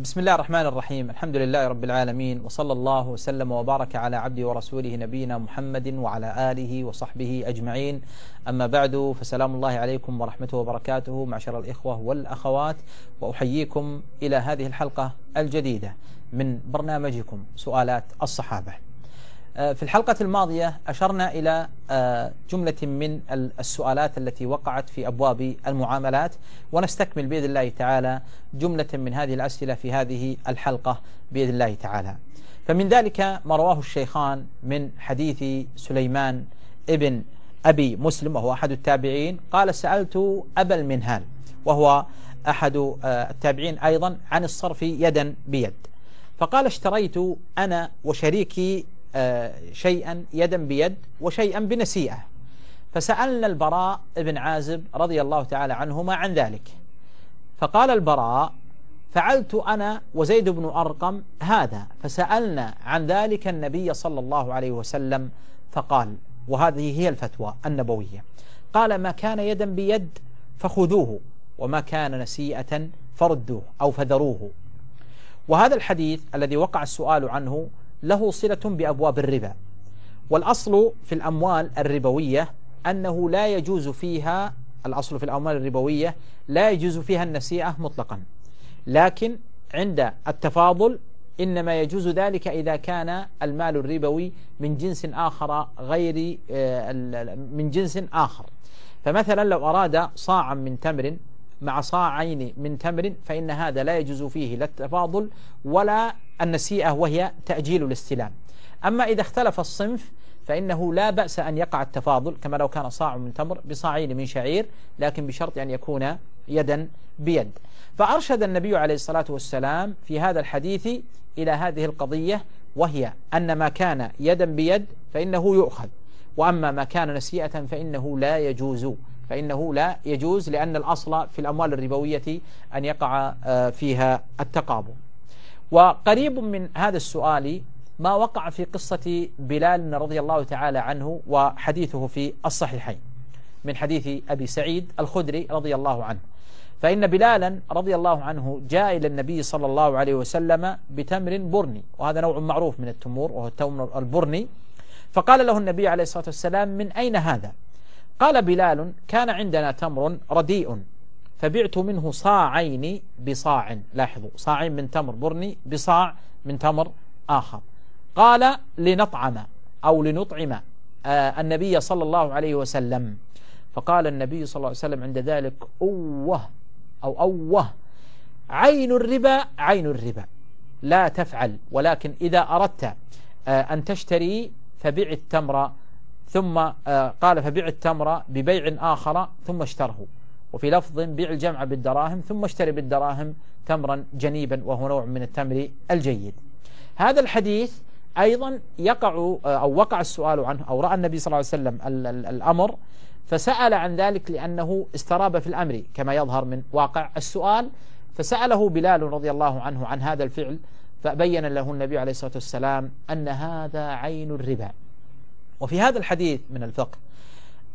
بسم الله الرحمن الرحيم. الحمد لله رب العالمين وصلى الله وسلم وبارك على عبده ورسوله نبينا محمد وعلى آله وصحبه أجمعين. أما بعد فسلام الله عليكم ورحمته وبركاته معشر الإخوة والأخوات وأحييكم إلى هذه الحلقة الجديدة من برنامجكم سؤالات الصحابة. في الحلقة الماضية أشرنا إلى آه، جملة من السؤالات التي وقعت في أبواب المعاملات ونستكمل بإذن الله تعالى جملة من هذه الأسئلة في هذه الحلقة بإذن الله تعالى. فمن ذلك ما رواه الشيخان من حديث سليمان ابن أبي مسلم وهو أحد التابعين. قال سألت أبا المنهال وهو أحد آه، التابعين أيضا عن الصرف يدا بيد. فقال اشتريت أنا وشريكي آه، شيئا يدا بيد وشيئا بنسيئة. فسألنا البراء بن عازب رضي الله تعالى عنهما عن ذلك. فقال البراء فعلت أنا وزيد بن أرقم هذا. فسألنا عن ذلك النبي صلى الله عليه وسلم فقال وهذه هي الفتوى النبوية قال ما كان يدا بيد فخذوه وما كان نسيئة فردوه أو فذروه. وهذا الحديث الذي وقع السؤال عنه له صلة بأبواب الربا. والأصل في الأموال الربوية أنه لا يجوز فيها الأصل في الأموال الربوية لا يجوز فيها النسيئة مطلقا. لكن عند التفاضل إنما يجوز ذلك إذا كان المال الربوي من جنس آخر غير آه، من جنس آخر. فمثلا لو أراد صاعا من تمر مع صاعين من تمر فإن هذا لا يجوز فيه لا التفاضل ولا النسيئة وهي تأجيل الاستلام. أما إذا اختلف الصنف فإنه لا بأس أن يقع التفاضل كما لو كان صاع من تمر بصاعين من شعير لكن بشرط أن يكون يدا بيد. فأرشد النبي عليه الصلاة والسلام في هذا الحديث إلى هذه القضية وهي أن ما كان يدا بيد فإنه يؤخذ وأما ما كان نسيئة فإنه لا يجوز فإنه لا يجوز لأن الأصل في الأموال الربوية أن يقع آه، فيها التقابل وقريب من هذا السؤال ما وقع في قصة بلال رضي الله تعالى عنه وحديثه في الصحيحين من حديث أبي سعيد الخدري رضي الله عنه. فإن بلالا رضي الله عنه جاء إلى النبي صلى الله عليه وسلم بتمر برني وهذا نوع معروف من التمور وهو التمر البرني. فقال له النبي عليه الصلاة والسلام من أين هذا؟ قال بلال كان عندنا تمر رديء. فبعت منه صاعين بصاع. لاحظوا صاعين من تمر برني بصاع من تمر آخر. قال لنطعم أو لنطعم آه النبي صلى الله عليه وسلم. فقال النبي صلى الله عليه وسلم عند ذلك أوه أو أوه عين الربا عين الربا. لا تفعل ولكن إذا أردت آه أن تشتري فبع التمر ثم آه، قال فبيع التمر ببيع آخر ثم اشتره. وفي لفظ بيع الجمع بالدراهم ثم اشتري بالدراهم تمرا جنيبا وهو نوع من التمر الجيد. هذا الحديث أيضا يقع آه، أو وقع السؤال عنه أو رأى النبي صلى الله عليه وسلم الأمر فسأل عن ذلك لأنه استراب في الأمر كما يظهر من واقع السؤال. فسأله بلال رضي الله عنه عن هذا الفعل فبين له النبي عليه الصلاة والسلام أن هذا عين الربا. وفي هذا الحديث من الفقه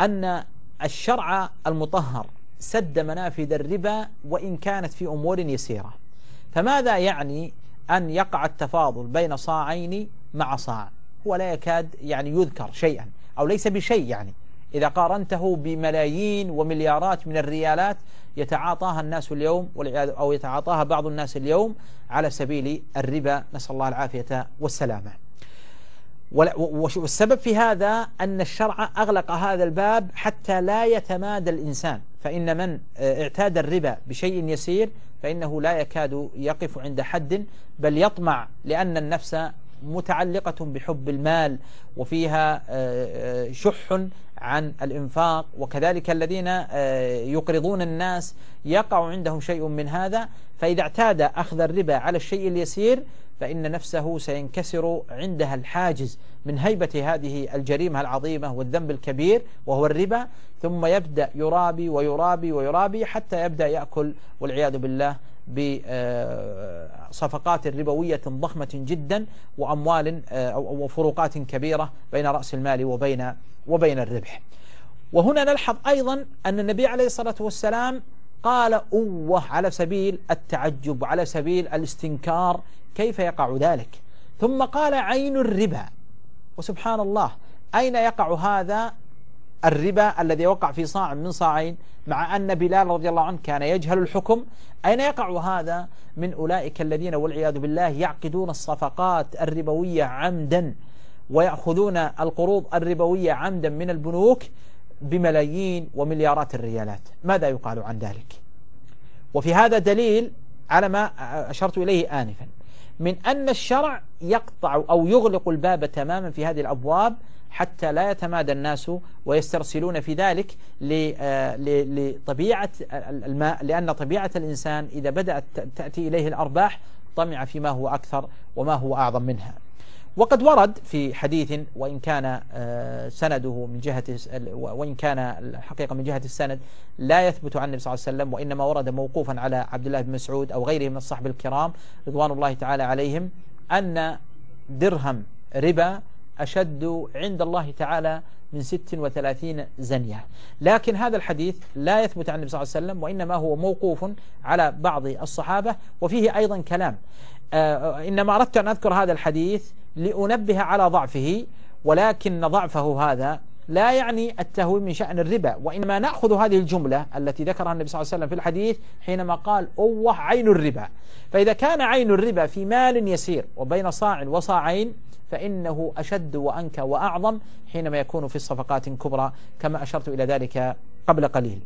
أن الشرع المطهر سد منافذ الربا وإن كانت في أمور يسيرة. فماذا يعني أن يقع التفاضل بين صاعين مع صاع؟ هو لا يكاد يعني يذكر شيئا أو ليس بشيء يعني. إذا قارنته بملايين ومليارات من الريالات يتعاطاها الناس اليوم أو يتعاطاها بعض الناس اليوم على سبيل الربا. نسأل الله العافية والسلامة. والسبب في هذا أن الشرع أغلق هذا الباب حتى لا يتمادى الإنسان. فإن من آه، اعتاد الربا بشيء يسير فإنه لا يكاد يقف عند حد بل يطمع لأن النفس متعلقة بحب المال وفيها شح عن الإنفاق. وكذلك الذين يقرضون الناس يقع عندهم شيء من هذا. فإذا اعتاد أخذ الربا على الشيء اليسير فإن نفسه سينكسر عندها الحاجز من هيبة هذه الجريمة العظيمة والذنب الكبير وهو الربا. ثم يبدأ يرابي ويرابي ويرابي حتى يبدأ يأكل والعياذ بالله. بصفقات ربوية ضخمة جدا وأموال أو فروقات كبيرة بين رأس المال وبين وبين الربح. وهنا نلحظ أيضا أن النبي عليه الصلاة والسلام قال أوه على سبيل التعجب على سبيل الاستنكار كيف يقع ذلك؟ ثم قال عين الربا. وسبحان الله أين يقع هذا؟ الربا الذي وقع في صاع من صاعين مع أن بلال رضي الله عنه كان يجهل الحكم. أين يقع هذا؟ من أولئك الذين والعياذ بالله يعقدون الصفقات الربوية عمدا ويأخذون القروض الربوية عمدا من البنوك بملايين ومليارات الريالات. ماذا يقال عن ذلك؟ وفي هذا دليل على ما أشرت إليه آنفا. من أن الشرع يقطع أو يغلق الباب تماما في هذه الأبواب حتى لا يتمادى الناس ويسترسلون في ذلك آه، لطبيعة الماء لأن طبيعة الإنسان إذا بدأت تأتي إليه الأرباح طمع فيما هو أكثر وما هو أعظم منها. وقد ورد في حديث وإن كان آه، سنده من جهة وإن كان الحقيقة من جهة السند لا يثبت عن النبي صلى الله عليه وسلم وإنما ورد موقوفا على عبد الله بن مسعود أو غيره من الصحب الكرام رضوان الله تعالى عليهم أن درهم ربا أشد عند الله تعالى من 36 زنية. لكن هذا الحديث لا يثبت عن النبي صلى الله عليه وسلم وإنما هو موقوف على بعض الصحابة وفيه أيضا كلام. آه، إنما أردت أن أذكر هذا الحديث لأنبه على ضعفه ولكن ضعفه هذا لا يعني التهويل من شأن الربا وإنما نأخذ هذه الجملة التي ذكرها النبي صلى الله عليه وسلم في الحديث حينما قال أوه عين الربا. فإذا كان عين الربا في مال يسير وبين صاع وصاعين فإنه أشد وأنكى وأعظم حينما يكون في الصفقات كبرى كما أشرت إلى ذلك قبل قليل.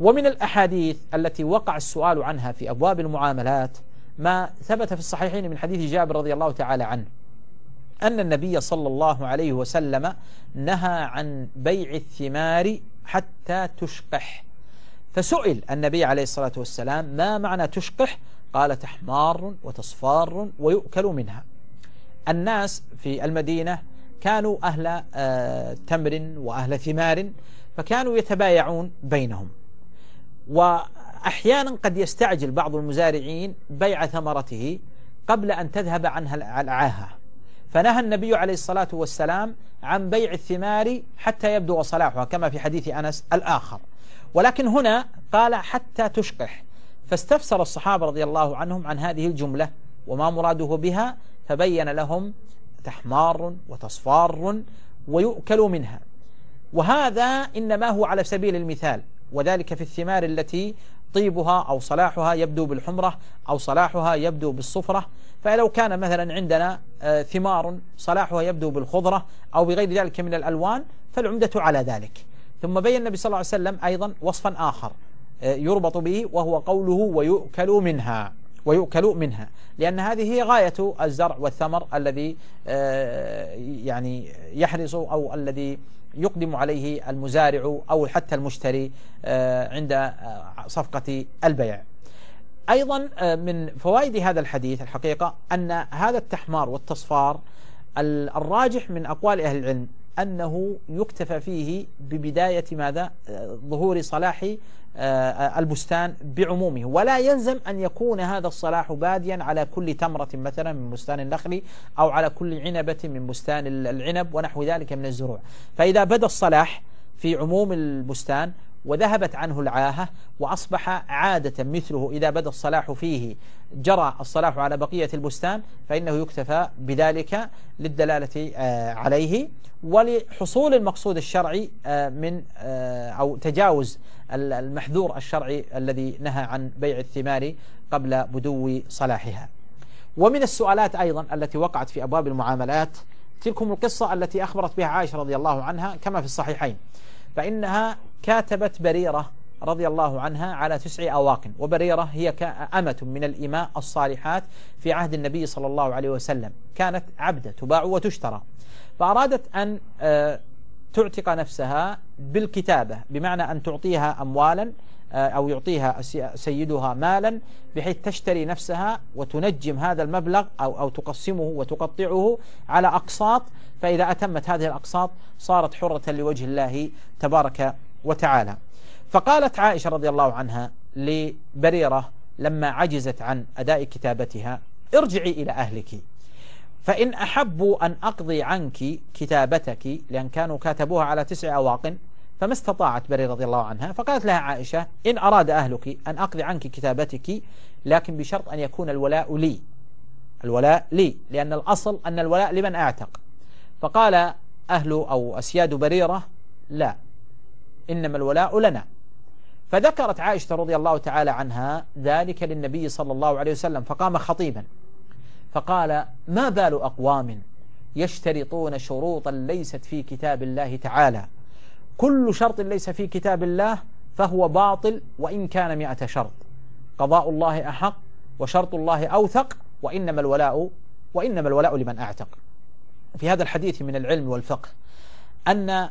ومن الأحاديث التي وقع السؤال عنها في أبواب المعاملات ما ثبت في الصحيحين من حديث جابر رضي الله تعالى عنه. أن النبي صلى الله عليه وسلم نهى عن بيع الثمار حتى تشقح. فسئل النبي عليه الصلاة والسلام ما معنى تشقح؟ قال تحمار وتصفار ويؤكل منها. الناس في المدينة كانوا أهل آه، تمر وأهل ثمار فكانوا يتبايعون بينهم. وأحيانا قد يستعجل بعض المزارعين بيع ثمرته قبل أن تذهب عنها العاهة. فنهى النبي عليه الصلاة والسلام عن بيع الثمار حتى يبدو صلاحها كما في حديث أنس الآخر. ولكن هنا قال حتى تشقح. فاستفسر الصحابة رضي الله عنهم عن هذه الجملة وما مراده بها فبين لهم تحمار وتصفار ويؤكل منها. وهذا إنما هو على سبيل المثال وذلك في الثمار التي طيبها أو صلاحها يبدو بالحمرة أو صلاحها يبدو بالصفرة. فلو كان مثلا عندنا آه، ثمار صلاحها يبدو بالخضرة أو بغير ذلك من الألوان فالعمدة على ذلك. ثم بين النبي صلى الله عليه وسلم أيضا وصفا آخر آه، يربط به وهو قوله ويؤكل منها. ويؤكل منها. لأن هذه هي غاية الزرع والثمر الذي آه، يعني يحرص أو الذي يقدم عليه المزارع أو حتى المشتري عند صفقة البيع. أيضا آه، من فوائد هذا الحديث الحقيقة أن هذا التحمار والتصفار الراجح من أقوال أهل العلم. أنه يكتفى فيه ببداية ماذا؟ ظهور صلاح آه، البستان بعمومه. ولا يلزم أن يكون هذا الصلاح باديا على كل تمرة مثلا من بستان النخل أو على كل عنبة من بستان العنب ونحو ذلك من الزروع. فإذا بدأ الصلاح في عموم البستان وذهبت عنه العاهة وأصبح عادة مثله إذا بدأ الصلاح فيه جرى الصلاح على بقية البستان فإنه يكتفى بذلك للدلالة آه، عليه ولحصول المقصود الشرعي آه، من آه، أو تجاوز المحذور الشرعي الذي نهى عن بيع الثمار قبل بدو صلاحها. ومن السؤالات أيضا التي وقعت في أبواب المعاملات تلكم القصة التي أخبرت بها عائشة رضي الله عنها كما في الصحيحين فإنها كاتبت بريرة رضي الله عنها على تسع أواق وبريرة هي أمة من الإماء الصالحات في عهد النبي صلى الله عليه وسلم كانت عبدة تباع وتشترى. فأرادت أن آه، تعتق نفسها بالكتابة بمعنى أن تعطيها أموالا آه، أو يعطيها سيدها مالا بحيث تشتري نفسها وتنجم هذا المبلغ أو, أو تقسمه وتقطعه على أقساط. فإذا أتمت هذه الأقساط صارت حرة لوجه الله تبارك وتعالى. فقالت عائشة رضي الله عنها لبريرة لما عجزت عن أداء كتابتها ارجعي إلى أهلك. فإن أحبوا أن أقضي عنك كتابتك لأن كانوا كاتبوها على تسع أواق فما استطاعت بريرة رضي الله عنها. فقالت لها عائشة إن أراد أهلك أن أقضي عنك كتابتك لكن بشرط أن يكون الولاء لي. الولاء لي لأن الأصل أن الولاء لمن أعتق. فقال أهل أو أسياد بريرة لا. إنما الولاء لنا. فذكرت عائشة رضي الله تعالى عنها ذلك للنبي صلى الله عليه وسلم فقام خطيبا فقال ما بال أقوام يشترطون شروطا ليست في كتاب الله تعالى؟ كل شرط ليس في كتاب الله فهو باطل وإن كان مئة شرط. قضاء الله أحق وشرط الله أوثق وإنما الولاء وإنما الولاء لمن أعتق. في هذا الحديث من العلم والفقه أن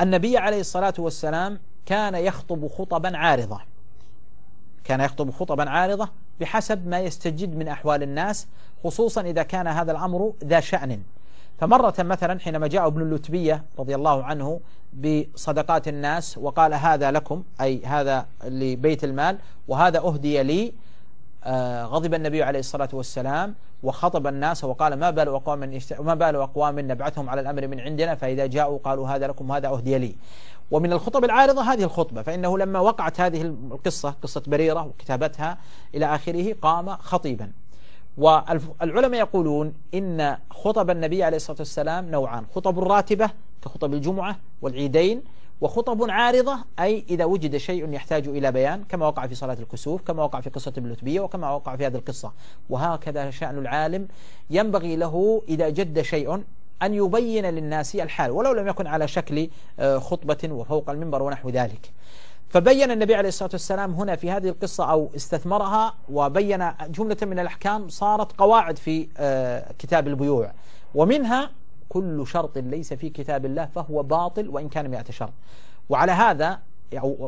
النبي عليه الصلاة والسلام كان يخطب خطبا عارضة. كان يخطب خطبا عارضة بحسب ما يستجد من أحوال الناس خصوصا إذا كان هذا الأمر ذا شأن. فمرة مثلا حينما جاء ابن اللتبية رضي الله عنه بصدقات الناس وقال هذا لكم أي هذا لبيت المال وهذا أهدي لي غضب النبي عليه الصلاة والسلام وخطب الناس وقال ما بال أقوام ما بال أقوام نبعثهم على الأمر من عندنا فإذا جاءوا قالوا هذا لكم هذا أهدي لي. ومن الخطب العارضة هذه الخطبة فإنه لما وقعت هذه القصة قصة بريرة وكتابتها إلى آخره قام خطيبا. والعلماء يقولون إن خطب النبي عليه الصلاة والسلام نوعان خطب راتبة كخطب الجمعة والعيدين وخطب عارضة أي إذا وجد شيء يحتاج إلى بيان كما وقع في صلاة الكسوف كما وقع في قصة اللتبية وكما وقع في هذه القصة. وهكذا شأن العالم ينبغي له إذا جد شيء أن يبين للناس الحال ولو لم يكن على شكل آه، خطبة وفوق المنبر ونحو ذلك. فبين النبي عليه الصلاة والسلام هنا في هذه القصة أو استثمرها وبين جملة من الأحكام صارت قواعد في آه، كتاب البيوع. ومنها كل شرط ليس في كتاب الله فهو باطل وإن كان مئة شرط. وعلى هذا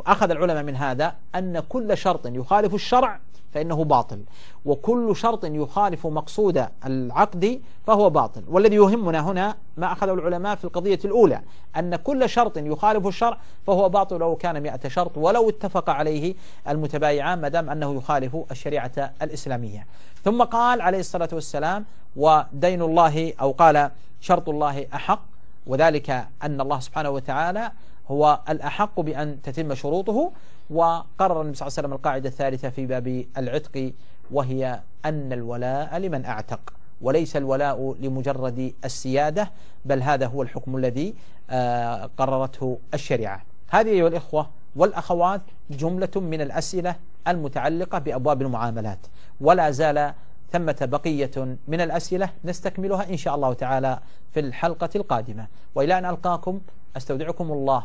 أخذ العلماء من هذا أن كل شرط يخالف الشرع فإنه باطل وكل شرط يخالف مقصود العقد فهو باطل. والذي يهمنا هنا ما أخذه العلماء في القضية الأولى أن كل شرط يخالف الشرع فهو باطل لو كان مئة شرط ولو اتفق عليه المتبايعان ما دام أنه يخالف الشريعة الإسلامية. ثم قال عليه الصلاة والسلام ودين الله أو قال شرط الله أحق وذلك أن الله سبحانه وتعالى هو الأحق بأن تتم شروطه وقرر النبي صلى الله عليه وسلم القاعدة الثالثة في باب العتق وهي أن الولاء لمن أعتق وليس الولاء لمجرد السيادة بل هذا هو الحكم الذي آه، قررته الشريعة. هذه أيها الإخوة والأخوات جملة من الأسئلة المتعلقة بأبواب المعاملات ولا زال ثمة بقية من الأسئلة نستكملها إن شاء الله تعالى في الحلقة القادمة. وإلى أن ألقاكم أستودعكم الله.